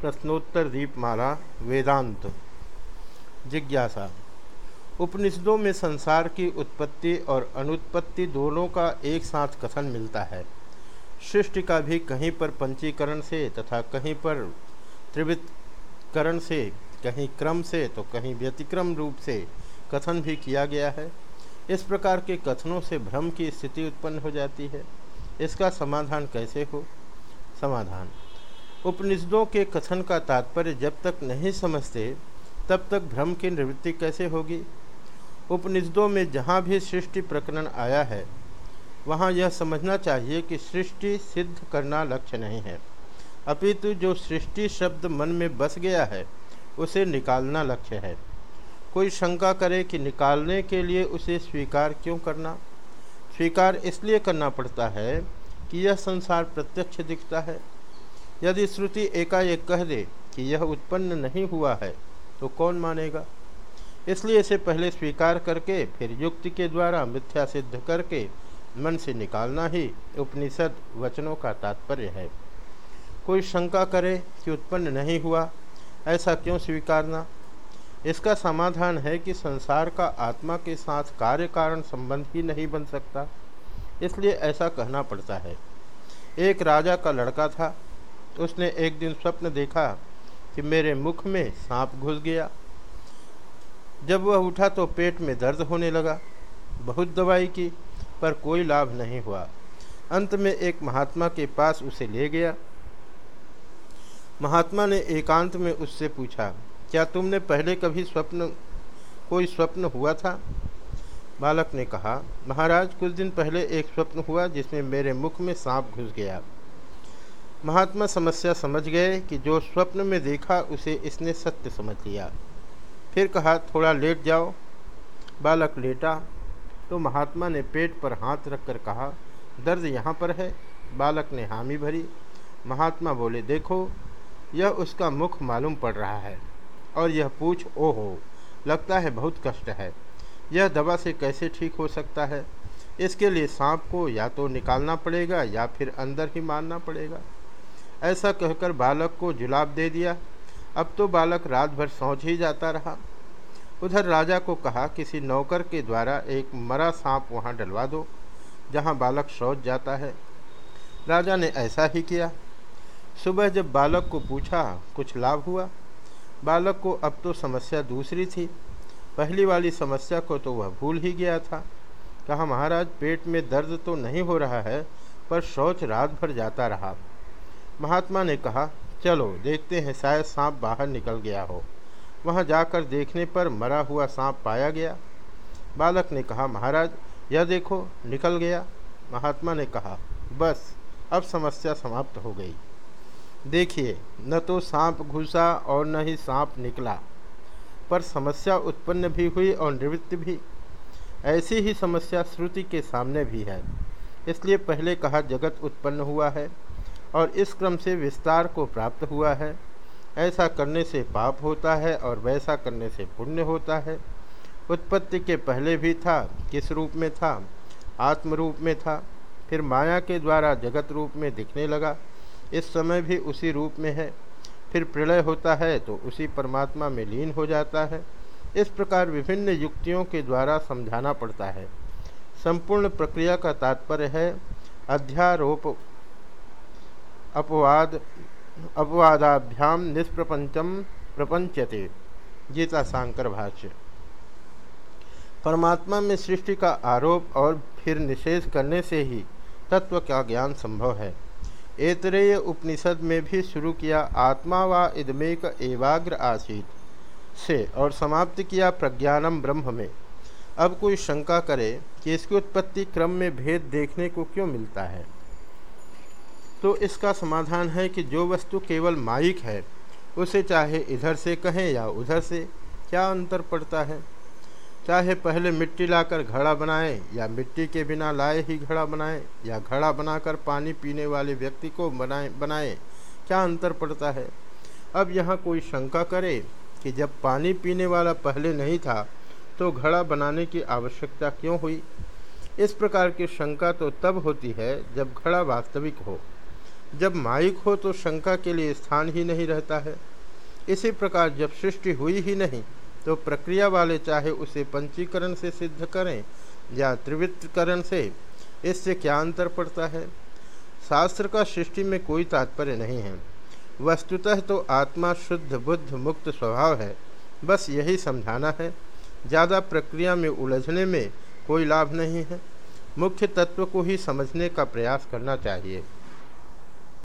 प्रश्नोत्तर दीपमाला वेदांत। जिज्ञासा। उपनिषदों में संसार की उत्पत्ति और अनुत्पत्ति दोनों का एक साथ कथन मिलता है। सृष्टि का भी कहीं पर पंचीकरण से तथा कहीं पर त्रिवृतकरण से, कहीं क्रम से तो कहीं व्यतिक्रम रूप से कथन भी किया गया है। इस प्रकार के कथनों से भ्रम की स्थिति उत्पन्न हो जाती है। इसका समाधान कैसे हो? समाधान। उपनिषदों के कथन का तात्पर्य जब तक नहीं समझते, तब तक भ्रम की निवृत्ति कैसे होगी? उपनिषदों में जहाँ भी सृष्टि प्रकरण आया है, वहाँ यह समझना चाहिए कि सृष्टि सिद्ध करना लक्ष्य नहीं है। अपितु जो सृष्टि शब्द मन में बस गया है, उसे निकालना लक्ष्य है। कोई शंका करे कि निकालने के लिए उसे स्वीकार क्यों करना? स्वीकार इसलिए करना पड़ता है कि यह संसार प्रत्यक्ष दिखता है। यदि श्रुति एकाएक कह दे कि यह उत्पन्न नहीं हुआ है तो कौन मानेगा? इसलिए इसे पहले स्वीकार करके, फिर युक्ति के द्वारा मिथ्या सिद्ध करके मन से निकालना ही उपनिषद वचनों का तात्पर्य है। कोई शंका करे कि उत्पन्न नहीं हुआ, ऐसा क्यों स्वीकारना? इसका समाधान है कि संसार का आत्मा के साथ कार्य कारण संबंध ही नहीं बन सकता, इसलिए ऐसा कहना पड़ता है। एक राजा का लड़का था उसने एक दिन स्वप्न देखा कि मेरे मुख में सांप घुस गया। जब वह उठा तो पेट में दर्द होने लगा। बहुत दवाई की, पर कोई लाभ नहीं हुआ। अंत में एक महात्मा के पास उसे ले गया। महात्मा ने एकांत में उससे पूछा, क्या तुमने पहले कभी स्वप्न, कोई स्वप्न हुआ था? बालक ने कहा, महाराज, कुछ दिन पहले एक स्वप्न हुआ जिसमें मेरे मुख में सांप घुस गया। महात्मा समस्या समझ गए कि जो स्वप्न में देखा, उसे इसने सत्य समझ लिया। फिर कहा, थोड़ा लेट जाओ। बालक लेटा तो महात्मा ने पेट पर हाथ रखकर कहा, दर्द यहाँ पर है। बालक ने हामी भरी। महात्मा बोले, देखो, यह उसका मुख मालूम पड़ रहा है और यह पूछ ओ हो लगता है बहुत कष्ट है। यह दवा से कैसे ठीक हो सकता है? इसके लिए सांप को या तो निकालना पड़ेगा या फिर अंदर ही मारना पड़ेगा। ऐसा कहकर बालक को जुलाब दे दिया। अब तो बालक रात भर सोच ही जाता रहा। उधर राजा को कहा, किसी नौकर के द्वारा एक मरा सांप वहाँ डलवा दो, जहाँ बालक सोच जाता है। राजा ने ऐसा ही किया। सुबह जब बालक को पूछा, कुछ लाभ हुआ? बालक को, अब तो समस्या दूसरी थी। पहली वाली समस्या को तो वह भूल ही गया था। कहा, महाराज, पेट में दर्द तो नहीं हो रहा है, पर शौच रात भर जाता रहा महात्मा ने कहा, चलो, देखते हैं, शायद सांप बाहर निकल गया हो। वहाँ जाकर देखने पर मरा हुआ सांप पाया गया। बालक ने कहा, महाराज, यह देखो, निकल गया। महात्मा ने कहा, बस, अब समस्या समाप्त हो गई। देखिए, न तो सांप घुसा और न ही सांप निकला, पर समस्या उत्पन्न भी हुई और निवृत्ति भी। ऐसी ही समस्या श्रुति के सामने भी है, इसलिए पहले कहा जगत उत्पन्न हुआ है। और इस क्रम से विस्तार को प्राप्त हुआ है। ऐसा करने से पाप होता है और वैसा करने से पुण्य होता है। उत्पत्ति के पहले भी था, किस रूप में था? आत्म रूप में था। फिर माया के द्वारा जगत रूप में दिखने लगा। इस समय भी उसी रूप में है। फिर प्रलय होता है तो उसी परमात्मा में लीन हो जाता है। इस प्रकार विभिन्न युक्तियों के द्वारा समझाना पड़ता है। संपूर्ण प्रक्रिया का तात्पर्य है, अध्यारोप अपवाद, अपवादाभ्याम निष्प्रपंचम प्रपंचते गीता सांकर भाष्य। परमात्मा में सृष्टि का आरोप और फिर निषेध करने से ही तत्व का ज्ञान संभव है। एतरेय उपनिषद में भी शुरू किया आत्मा व इदमेक एवाग्र आसीत से और समाप्त किया प्रज्ञानम ब्रह्म में। अब कोई शंका करे कि इसकी उत्पत्ति क्रम में भेद देखने को क्यों मिलता है? तो इसका समाधान है कि जो वस्तु केवल माइक है, उसे चाहे इधर से कहें या उधर से, क्या अंतर पड़ता है? चाहे पहले मिट्टी लाकर घड़ा बनाए या मिट्टी के बिना लाए ही घड़ा बनाए या घड़ा बनाकर पानी पीने वाले व्यक्ति को बनाए बनाए, क्या अंतर पड़ता है? अब यहाँ कोई शंका करे कि जब पानी पीने वाला पहले नहीं था तो घड़ा बनाने की आवश्यकता क्यों हुई? इस प्रकार की शंका तो तब होती है जब घड़ा वास्तविक हो। जब माइक हो तो शंका के लिए स्थान ही नहीं रहता है। इसी प्रकार जब सृष्टि हुई ही नहीं तो प्रक्रिया वाले चाहे उसे पंचीकरण से सिद्ध करें या त्रिवृत्तकरण से, इससे क्या अंतर पड़ता है? शास्त्र का सृष्टि में कोई तात्पर्य नहीं है। वस्तुतः तो आत्मा शुद्ध, बुद्ध, मुक्त स्वभाव है। बस यही समझाना है। ज़्यादा प्रक्रिया में उलझने में कोई लाभ नहीं है। मुख्य तत्व को ही समझने का प्रयास करना चाहिए।